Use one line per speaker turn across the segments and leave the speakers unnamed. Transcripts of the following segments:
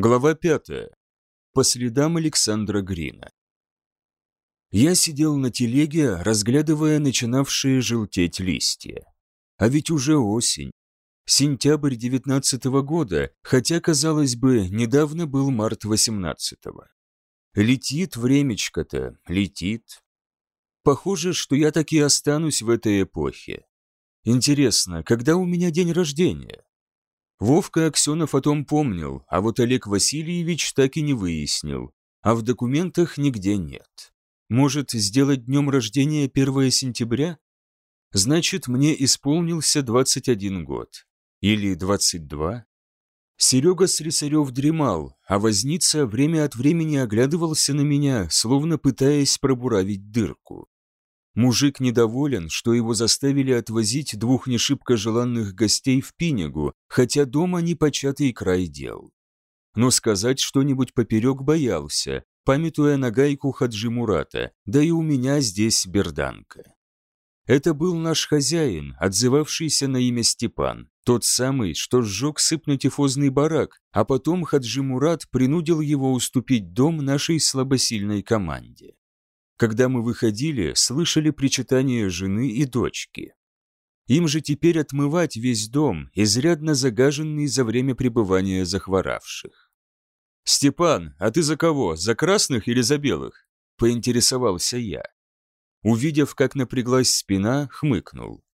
Глава пятая. По следам Александра Грина. Я сидел на телеге, разглядывая начинавшие желтеть листья. А ведь уже осень. Сентябрь девятнадцатого года, хотя, казалось бы, недавно был март восемнадцатого. Летит времечко-то, летит. Похоже, что я таки останусь в этой эпохе. Интересно, когда у меня день рождения? Вовка Аксенов о том помнил, а вот Олег Васильевич так и не выяснил, а в документах нигде нет. Может, сделать днем рождения 1 сентября? Значит, мне исполнился 21 год. Или 22? Серега Слесарев дремал, а возница время от времени оглядывался на меня, словно пытаясь пробуравить дырку. Мужик недоволен, что его заставили отвозить двух нешибко желанных гостей в Пинегу, хотя дома не початый край дел. Но сказать что-нибудь поперек боялся, памятуя на гайку Хаджи Мурата, да и у меня здесь берданка. Это был наш хозяин, отзывавшийся на имя Степан, тот самый, что сжег сыпно-тифозный барак, а потом Хаджи Мурат принудил его уступить дом нашей слабосильной команде. Когда мы выходили, слышали причитания жены и дочки. Им же теперь отмывать весь дом, изрядно загаженный за время пребывания захворавших. «Степан, а ты за кого, за красных или за белых?» – поинтересовался я. Увидев, как напряглась спина, хмыкнул.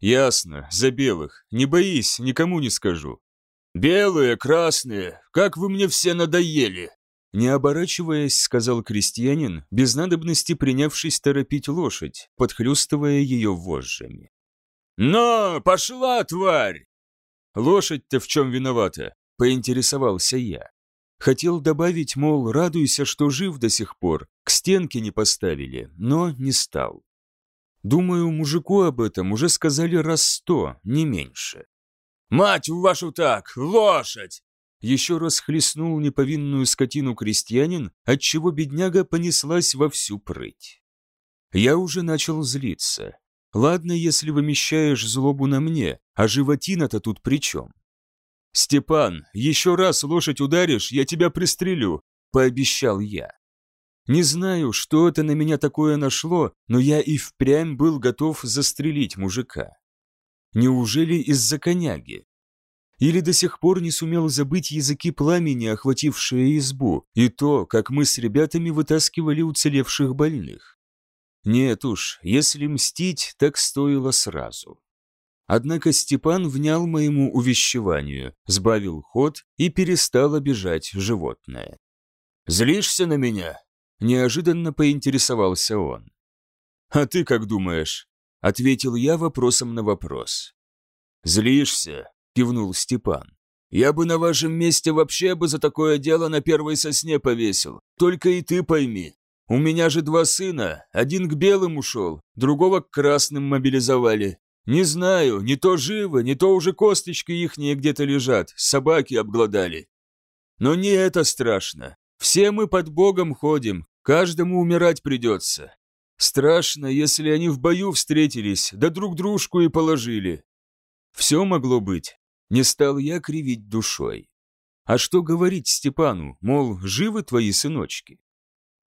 «Ясно, за белых. Не боись, никому не скажу». «Белые, красные, как вы мне все надоели!» Не оборачиваясь, сказал крестьянин, без надобности принявшись торопить лошадь, подхлёстывая ее вожжами. «Но, пошла, тварь!» «Лошадь-то в чем виновата?» – поинтересовался я. Хотел добавить, мол, радуйся, что жив до сих пор, к стенке не поставили, но не стал. Думаю, мужику об этом уже сказали раз сто, не меньше. «Мать вашу так, лошадь!» Еще раз хлестнул неповинную скотину крестьянин, отчего бедняга понеслась во всю прыть. Я уже начал злиться. Ладно, если вымещаешь злобу на мне, а животина-то тут при чем? «Степан, еще раз лошадь ударишь, я тебя пристрелю», — пообещал я. Не знаю, что это на меня такое нашло, но я и впрямь был готов застрелить мужика. Неужели из-за коняги? Или до сих пор не сумел забыть языки пламени, охватившие избу, и то, как мы с ребятами вытаскивали уцелевших больных. Нет уж, если мстить, так стоило сразу. Однако Степан внял моему увещеванию, сбавил ход и перестал обижать животное. «Злишься на меня?» – неожиданно поинтересовался он. «А ты как думаешь?» – ответил я вопросом на вопрос. «Злишься? Кивнул Степан. «Я бы на вашем месте вообще бы за такое дело на первой сосне повесил. Только и ты пойми. У меня же два сына, один к белым ушел, другого к красным мобилизовали. Не знаю, не то живы, не то уже косточки ихние где-то лежат, собаки обглодали. Но не это страшно. Все мы под Богом ходим, каждому умирать придется. Страшно, если они в бою встретились, да друг дружку и положили. Все могло быть, не стал я кривить душой. А что говорить Степану, мол, живы твои сыночки?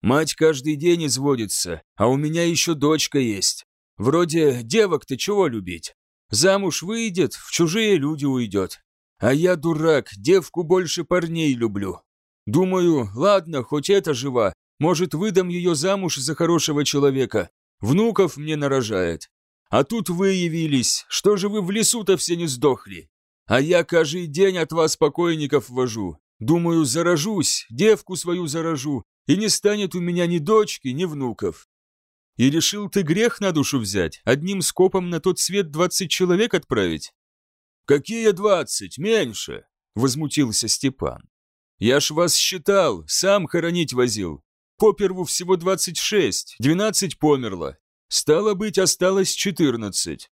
Мать каждый день изводится, а у меня еще дочка есть. Вроде девок-то чего любить? Замуж выйдет, в чужие люди уйдет. А я дурак, девку больше парней люблю. Думаю, ладно, хоть это жива, может, выдам ее замуж за хорошего человека. Внуков мне нарожает. А тут вы явились, что же вы в лесу-то все не сдохли? А я каждый день от вас покойников вожу. Думаю, заражусь, девку свою заражу, и не станет у меня ни дочки, ни внуков. И решил ты грех на душу взять, одним скопом на тот свет двадцать человек отправить? Какие двадцать? Меньше, возмутился Степан. Я ж вас считал, сам хоронить возил. Поперву всего двадцать шесть, двенадцать померло. Стало быть, осталось четырнадцать.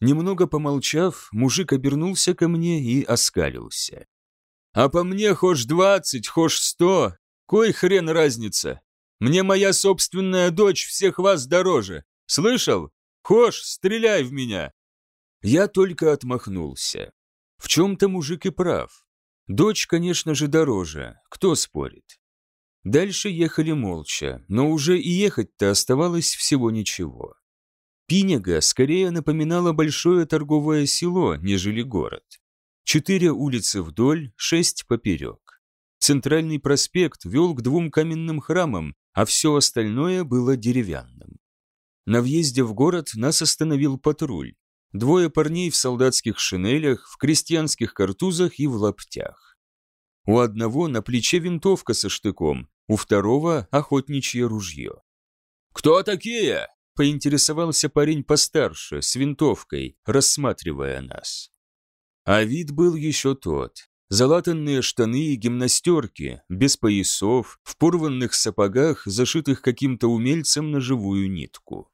Немного помолчав, мужик обернулся ко мне и оскалился. «А по мне хошь двадцать, хошь сто, кой хрен разница? Мне моя собственная дочь всех вас дороже. Слышал? Хошь, стреляй в меня!» Я только отмахнулся. В чем-то мужик и прав. Дочь, конечно же, дороже, кто спорит. Дальше ехали молча, но уже и ехать-то оставалось всего ничего. Пинега скорее напоминала большое торговое село, нежели город. Четыре улицы вдоль, шесть поперек. Центральный проспект вел к двум каменным храмам, а все остальное было деревянным. На въезде в город нас остановил патруль. Двое парней в солдатских шинелях, в крестьянских картузах и в лаптях. У одного на плече винтовка со штыком, у второго охотничье ружье.
«Кто такие?»
– поинтересовался парень постарше, с винтовкой, рассматривая нас. А вид был еще тот. Залатанные штаны и гимнастерки, без поясов, в порванных сапогах, зашитых каким-то умельцем на живую нитку.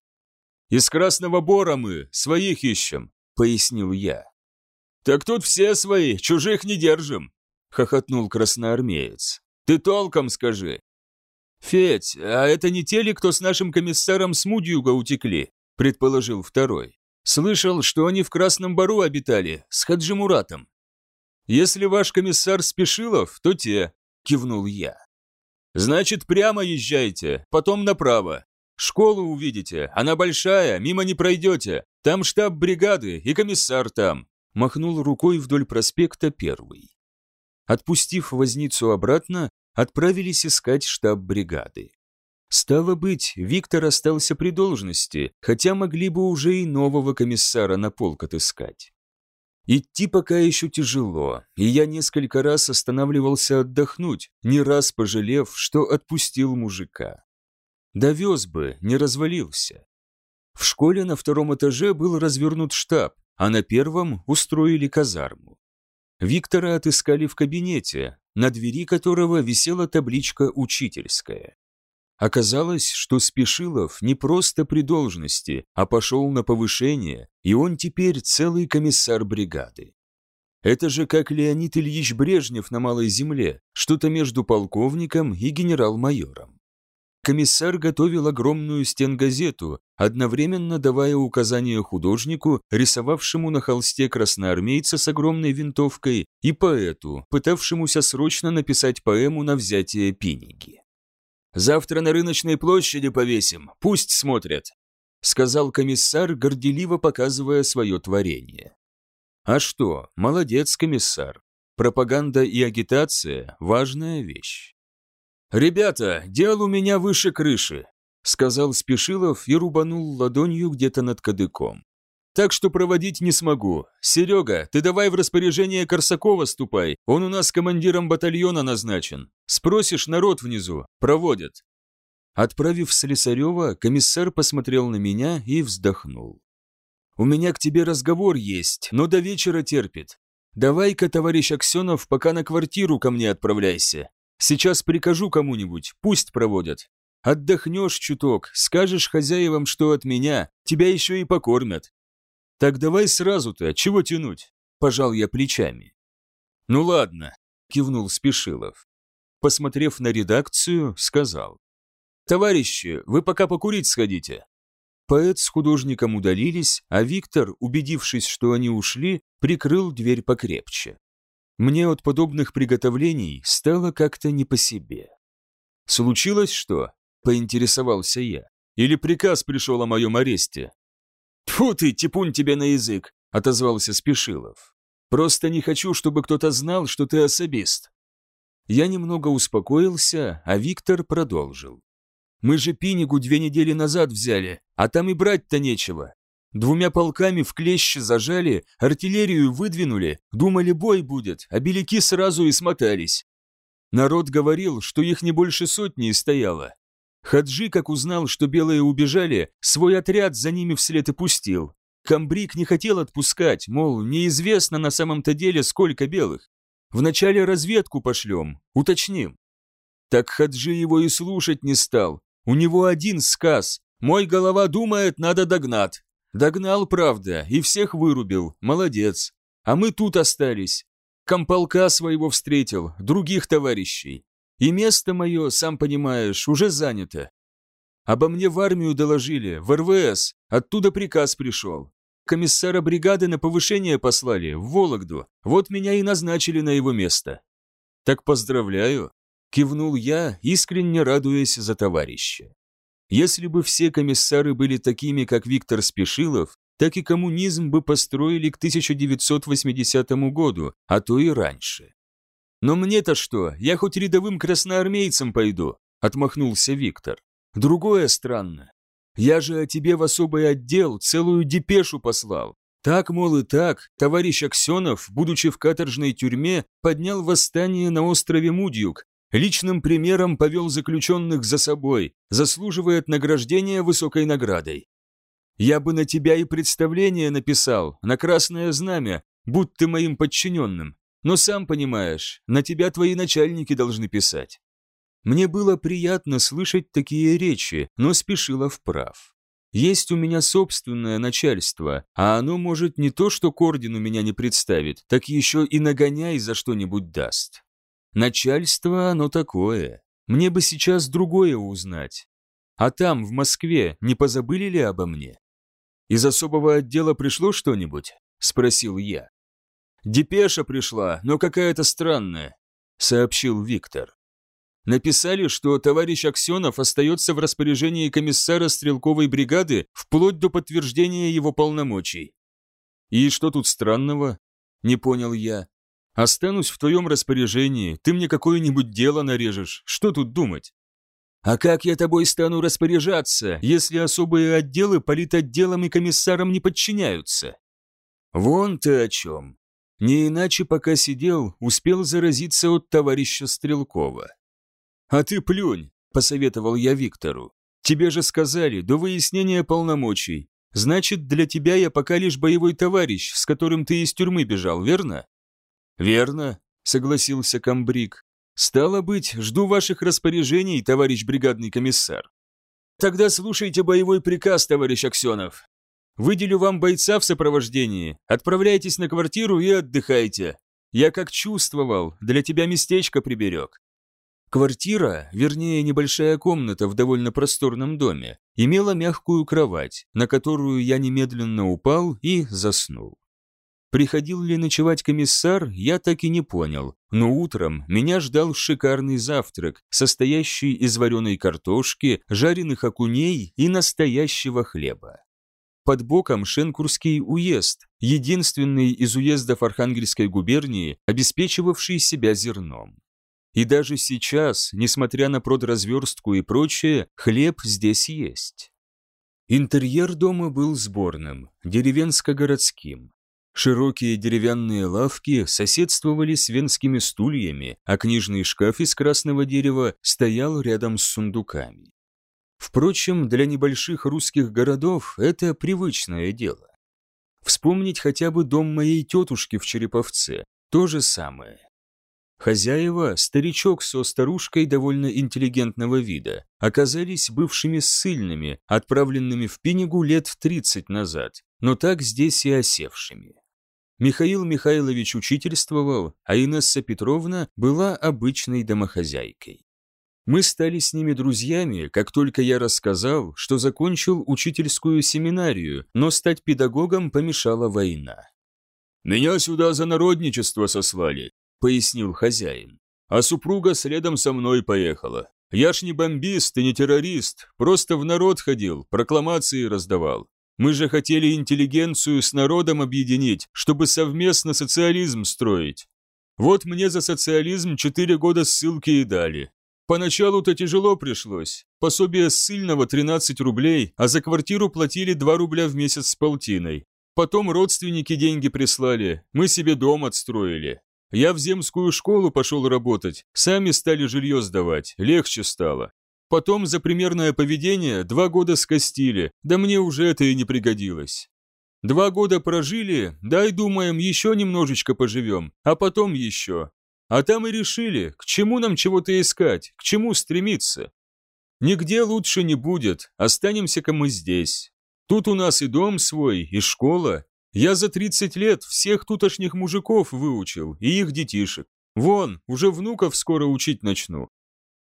«Из Красного Бора мы, своих ищем», — пояснил я. «Так тут все свои, чужих не держим», — хохотнул красноармеец. «Ты толком скажи». «Федь, а это не те ли, кто с нашим комиссаром с Мудьюга утекли?» — предположил второй. «Слышал, что они в Красном Бару обитали, с Хаджимуратом». «Если ваш комиссар Спешилов, то те», – кивнул я. «Значит, прямо езжайте, потом направо. Школу увидите, она большая, мимо не пройдете. Там штаб бригады и комиссар там», – махнул рукой вдоль проспекта первый. Отпустив возницу обратно, отправились искать штаб бригады. Стало быть, Виктор остался при должности, хотя могли бы уже и нового комиссара на полк отыскать. Идти пока еще тяжело, и я несколько раз останавливался отдохнуть, не раз пожалев, что отпустил мужика. Довез бы, не развалился. В школе на втором этаже был развернут штаб, а на первом устроили казарму. Виктора отыскали в кабинете, на двери которого висела табличка «Учительская». Оказалось, что Спешилов не просто при должности, а пошел на повышение, и он теперь целый комиссар бригады. Это же как Леонид Ильич Брежнев на Малой Земле, что-то между полковником и генерал-майором. Комиссар готовил огромную стенгазету, одновременно давая указания художнику, рисовавшему на холсте красноармейца с огромной винтовкой, и поэту, пытавшемуся срочно написать поэму на взятие Пинеги. Завтра на рыночной площади повесим, пусть смотрят», сказал комиссар, горделиво показывая свое творение. А что, молодец, комиссар. Пропаганда и агитация – важная вещь. «Ребята, дел у меня выше крыши», – сказал Спешилов и рубанул ладонью где-то над кадыком так что проводить не смогу. Серега, ты давай в распоряжение Корсакова ступай, он у нас командиром батальона назначен. Спросишь народ внизу, проводят». Отправив Слесарева, комиссар посмотрел на меня и вздохнул. «У меня к тебе разговор есть, но до вечера терпит. Давай-ка, товарищ Аксенов, пока на квартиру ко мне отправляйся. Сейчас прикажу кому-нибудь, пусть проводят. Отдохнешь чуток, скажешь хозяевам, что от меня, тебя еще и покормят. «Так давай сразу-то, чего тянуть?» – пожал я плечами. «Ну ладно», – кивнул Спешилов. Посмотрев на редакцию, сказал. «Товарищи, вы пока покурить сходите». Поэт с художником удалились, а Виктор, убедившись, что они ушли, прикрыл дверь покрепче. Мне от подобных приготовлений стало как-то не по себе. «Случилось что?» – поинтересовался я. «Или приказ пришел о моем аресте?» «Тьфу ты, типун тебе на язык!» – отозвался Спешилов. «Просто не хочу, чтобы кто-то знал, что ты особист». Я немного успокоился, а Виктор продолжил. «Мы же Пинигу две недели назад взяли, а там и брать-то нечего. Двумя полками в клещи зажали, артиллерию выдвинули, думали бой будет, а беляки сразу и смотались. Народ говорил, что их не больше сотни стояло, Хаджи, как узнал, что белые убежали, свой отряд за ними вслед и пустил. Камбрик не хотел отпускать, мол, неизвестно на самом-то деле, сколько белых. Вначале разведку пошлем, уточним. Так Хаджи его и слушать не стал. У него один сказ. Мой голова думает, надо догнать. Догнал, правда, и всех вырубил. Молодец. А мы тут остались. Комполка своего встретил, других товарищей. И место мое, сам понимаешь, уже занято. Обо мне в армию доложили, в РВС, оттуда приказ пришел. Комиссара бригады на повышение послали, в Вологду. Вот меня и назначили на его место». «Так поздравляю», – кивнул я, искренне радуясь за товарища. Если бы все комиссары были такими, как Виктор Спешилов, так и коммунизм бы построили к 1980 году, а то и раньше. «Но мне-то что, я хоть рядовым красноармейцем пойду», – отмахнулся Виктор. «Другое странно. Я же о тебе в особый отдел целую депешу послал. Так, мол, и так, товарищ Аксенов, будучи в каторжной тюрьме, поднял восстание на острове Мудьюк, личным примером повел заключенных за собой, заслуживает награждения высокой наградой. Я бы на тебя и представление написал, на красное знамя, будь ты моим подчиненным, но сам понимаешь, на тебя твои начальники должны писать. Мне было приятно слышать такие речи, но спешила вправ. Есть у меня собственное начальство, а оно может не то, что к ордену меня не представит, так еще и нагоняй за что-нибудь даст. Начальство оно такое. Мне бы сейчас другое узнать. А там, в Москве, не позабыли ли обо мне? Из особого отдела пришло что-нибудь? Спросил я. Депеша пришла, но какая-то странная, сообщил Виктор. Написали, что товарищ Аксенов остается в распоряжении комиссара стрелковой бригады вплоть до подтверждения его полномочий. И что тут странного? Не понял я. Останусь в твоем распоряжении, ты мне какое-нибудь дело нарежешь. Что тут думать? А как я тобой стану распоряжаться, если особые отделы политотделам и комиссарам не подчиняются? Вон ты о чем. Не иначе, пока сидел, успел заразиться от товарища Стрелкова. «А ты плюнь», – посоветовал я Виктору. «Тебе же сказали, до выяснения полномочий. Значит, для тебя я пока лишь боевой товарищ, с которым ты из тюрьмы бежал, верно?» «Верно», – согласился комбриг. «Стало быть, жду ваших распоряжений, товарищ бригадный комиссар». «Тогда слушайте боевой приказ, товарищ Аксенов. Выделю вам бойца в сопровождении, отправляйтесь на квартиру и отдыхайте. Я как чувствовал, для тебя местечко приберег. Квартира, вернее небольшая комната в довольно просторном доме, имела мягкую кровать, на которую я немедленно упал и заснул. Приходил ли ночевать комиссар, я так и не понял, но утром меня ждал шикарный завтрак, состоящий из вареной картошки, жареных окуней и настоящего хлеба. Под боком Шенкурский уезд, единственный из уездов Архангельской губернии, обеспечивавший себя зерном. И даже сейчас, несмотря на продразверстку и прочее, хлеб здесь есть. Интерьер дома был сборным, деревенско-городским. Широкие деревянные лавки соседствовали с венскими стульями, а книжный шкаф из красного дерева стоял рядом с сундуками. Впрочем, для небольших русских городов это привычное дело. Вспомнить хотя бы дом моей тетушки в Череповце, то же самое. Хозяева, старичок со старушкой довольно интеллигентного вида, оказались бывшими ссыльными, отправленными в Пинегу лет в 30 назад, но так здесь и осевшими. Михаил Михайлович учительствовал, а Инесса Петровна была обычной домохозяйкой. Мы стали с ними друзьями, как только я рассказал, что закончил учительскую семинарию, но стать педагогом помешала война. «Меня сюда за народничество сослали», — пояснил хозяин. «А супруга следом со мной поехала. Я ж не бомбист и не террорист, просто в народ ходил, прокламации раздавал. Мы же хотели интеллигенцию с народом объединить, чтобы совместно социализм строить. Вот мне за социализм четыре года ссылки и дали. Поначалу-то тяжело пришлось. Пособие ссыльного 13 рублей, а за квартиру платили 2 рубля в месяц с полтиной. Потом родственники деньги прислали, мы себе дом отстроили. Я в земскую школу пошел работать, сами стали жилье сдавать, легче стало. Потом за примерное поведение два года скостили, да мне уже это и не пригодилось. Два года прожили, дай, думаем, еще немножечко поживем, а потом еще. А там и решили, к чему нам чего-то искать, к чему стремиться. Нигде лучше не будет, останемся-ка мы здесь. Тут у нас и дом свой, и школа, я за 30 лет всех тутошних мужиков выучил, и их детишек. Вон, уже внуков скоро учить начну.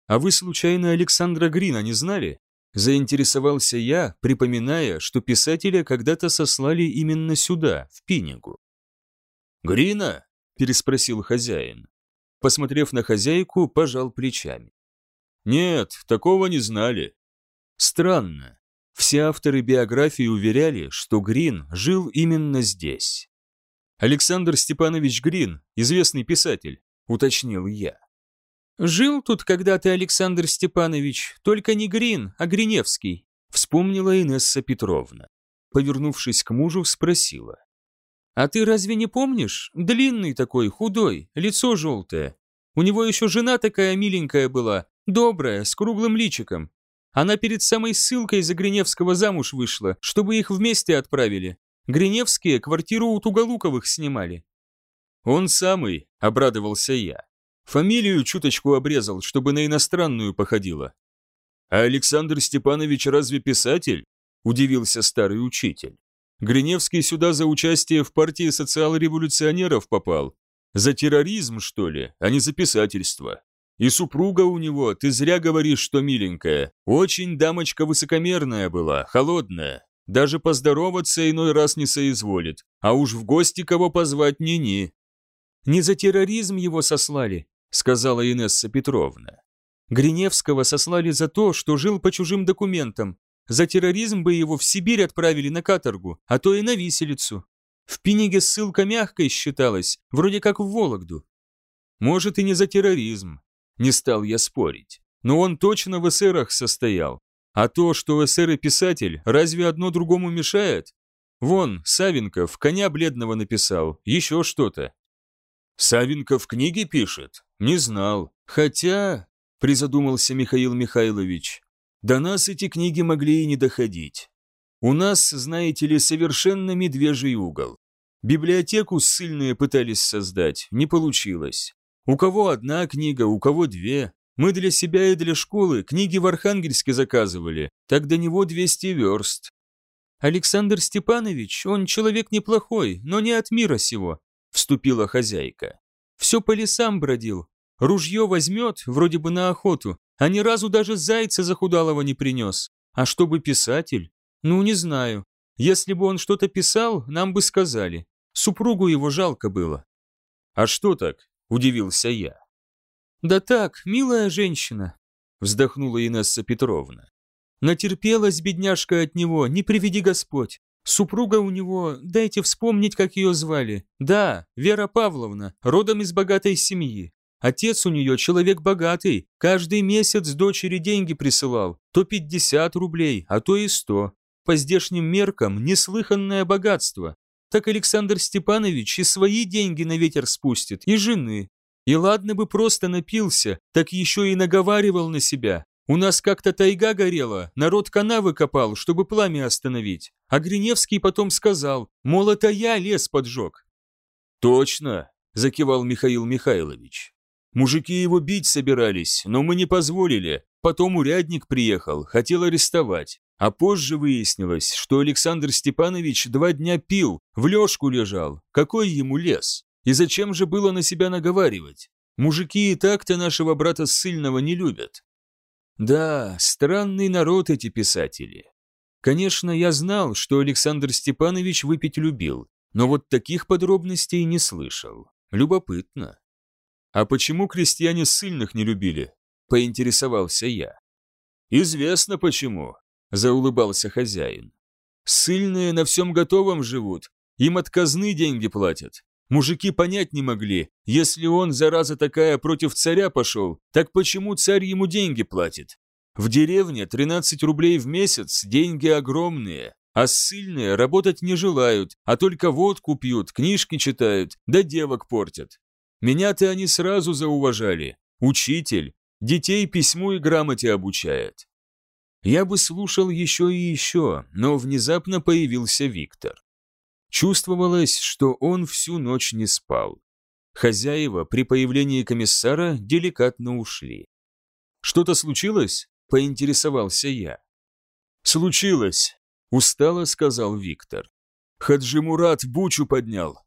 А вы случайно Александра Грина не знали?
Заинтересовался я, припоминая, что писателя когда-то сослали именно сюда, в Пинигу.
«Грина?» – переспросил хозяин.
Посмотрев на хозяйку, пожал плечами.
«Нет, такого не знали».
Странно. Все авторы биографии уверяли, что Грин жил именно здесь.
Александр Степанович Грин, известный писатель, уточнил я.
«Жил тут когда-то Александр Степанович, только не Грин, а Гриневский»,
вспомнила Инесса Петровна. Повернувшись к мужу, спросила.
«А ты разве не помнишь? Длинный такой, худой, лицо желтое. У него еще жена такая миленькая была, добрая, с круглым личиком. Она перед самой ссылкой за Гриневского замуж вышла, чтобы их вместе отправили. Гриневские квартиру у Туголуковых снимали».
«Он самый», — обрадовался я. Фамилию чуточку обрезал, чтобы на иностранную походила. А Александр Степанович разве писатель? Удивился старый учитель. Гриневский сюда за участие в партии социал-революционеров попал. За терроризм, что ли, а не за писательство. И супруга у него, ты зря говоришь, что миленькая. Очень дамочка высокомерная была, холодная. Даже поздороваться иной раз не соизволит. А уж в гости кого позвать ни-ни.
Не за терроризм его сослали, сказала Инесса Петровна. Гриневского сослали за то, что жил по чужим документам. За терроризм бы его в Сибирь отправили на каторгу, а то и на виселицу. В Пиниге ссылка мягкой считалась, вроде как в Вологду.
Может и не за терроризм, не стал я спорить. Но он точно в эсерах состоял. А то, что эсер и писатель, разве одно другому мешает? Вон, Савенков коня бледного написал, еще что-то. Савенков книги пишет? Не знал. Хотя, призадумался Михаил Михайлович, до нас эти книги могли и не доходить. У нас, знаете ли, совершенно медвежий угол. Библиотеку ссыльные пытались создать, не получилось. У кого одна книга, у кого две. Мы для себя и для школы книги в Архангельске заказывали, так до него 200 верст.
Александр Степанович, он человек неплохой, но не от мира сего вступила хозяйка. Все по лесам бродил. Ружье возьмет, вроде бы на охоту, а ни разу даже зайца захудалого не принес. А чтобы писатель? Ну, не знаю. Если бы он что-то писал, нам бы сказали. Супругу его жалко было.
А что так? Удивился я.
Да так, милая женщина, вздохнула Инесса Петровна. Натерпелась бедняжка от него, не приведи Господь. Супруга у него, дайте вспомнить, как ее звали. Да, Вера Павловна, родом из богатой семьи. Отец у нее человек богатый, каждый месяц дочери деньги присылал, то 50 рублей, а то и 100. По здешним меркам неслыханное богатство. Так Александр Степанович и свои деньги на ветер спустит, и жены. И ладно бы просто напился, так еще и наговаривал на себя. У нас как-то тайга горела, народ канавы копал, чтобы пламя остановить. А Гриневский потом сказал, мол, это я лес поджег.
Точно, закивал Михаил Михайлович. Мужики его бить собирались, но мы не позволили. Потом урядник приехал, хотел арестовать. А позже выяснилось, что Александр Степанович два дня пил, в лёжку лежал. Какой ему лес? И зачем же было на себя наговаривать? Мужики и так-то нашего брата ссыльного не любят. Да, странный народ эти писатели. Конечно, я знал, что Александр Степанович выпить любил, но вот таких подробностей не слышал. Любопытно. А почему крестьяне ссыльных не любили? Поинтересовался я. Известно почему, заулыбался хозяин. Ссыльные на всем готовом живут, им от казны деньги платят. Мужики понять не могли, если он, зараза такая, против царя пошел, так почему царь ему деньги платит? В деревне 13 рублей в месяц, деньги огромные, а ссыльные работать не желают, а только водку пьют, книжки читают, да девок портят. Меня-то они сразу зауважали. Учитель, детей письму и грамоте обучает. Я бы слушал еще и еще, но внезапно появился Виктор. Чувствовалось, что он всю ночь не спал. Хозяева при появлении комиссара деликатно ушли. «Что-то случилось?» – поинтересовался я. «Случилось», – устало сказал Виктор. «Хаджи Мурат бучу поднял.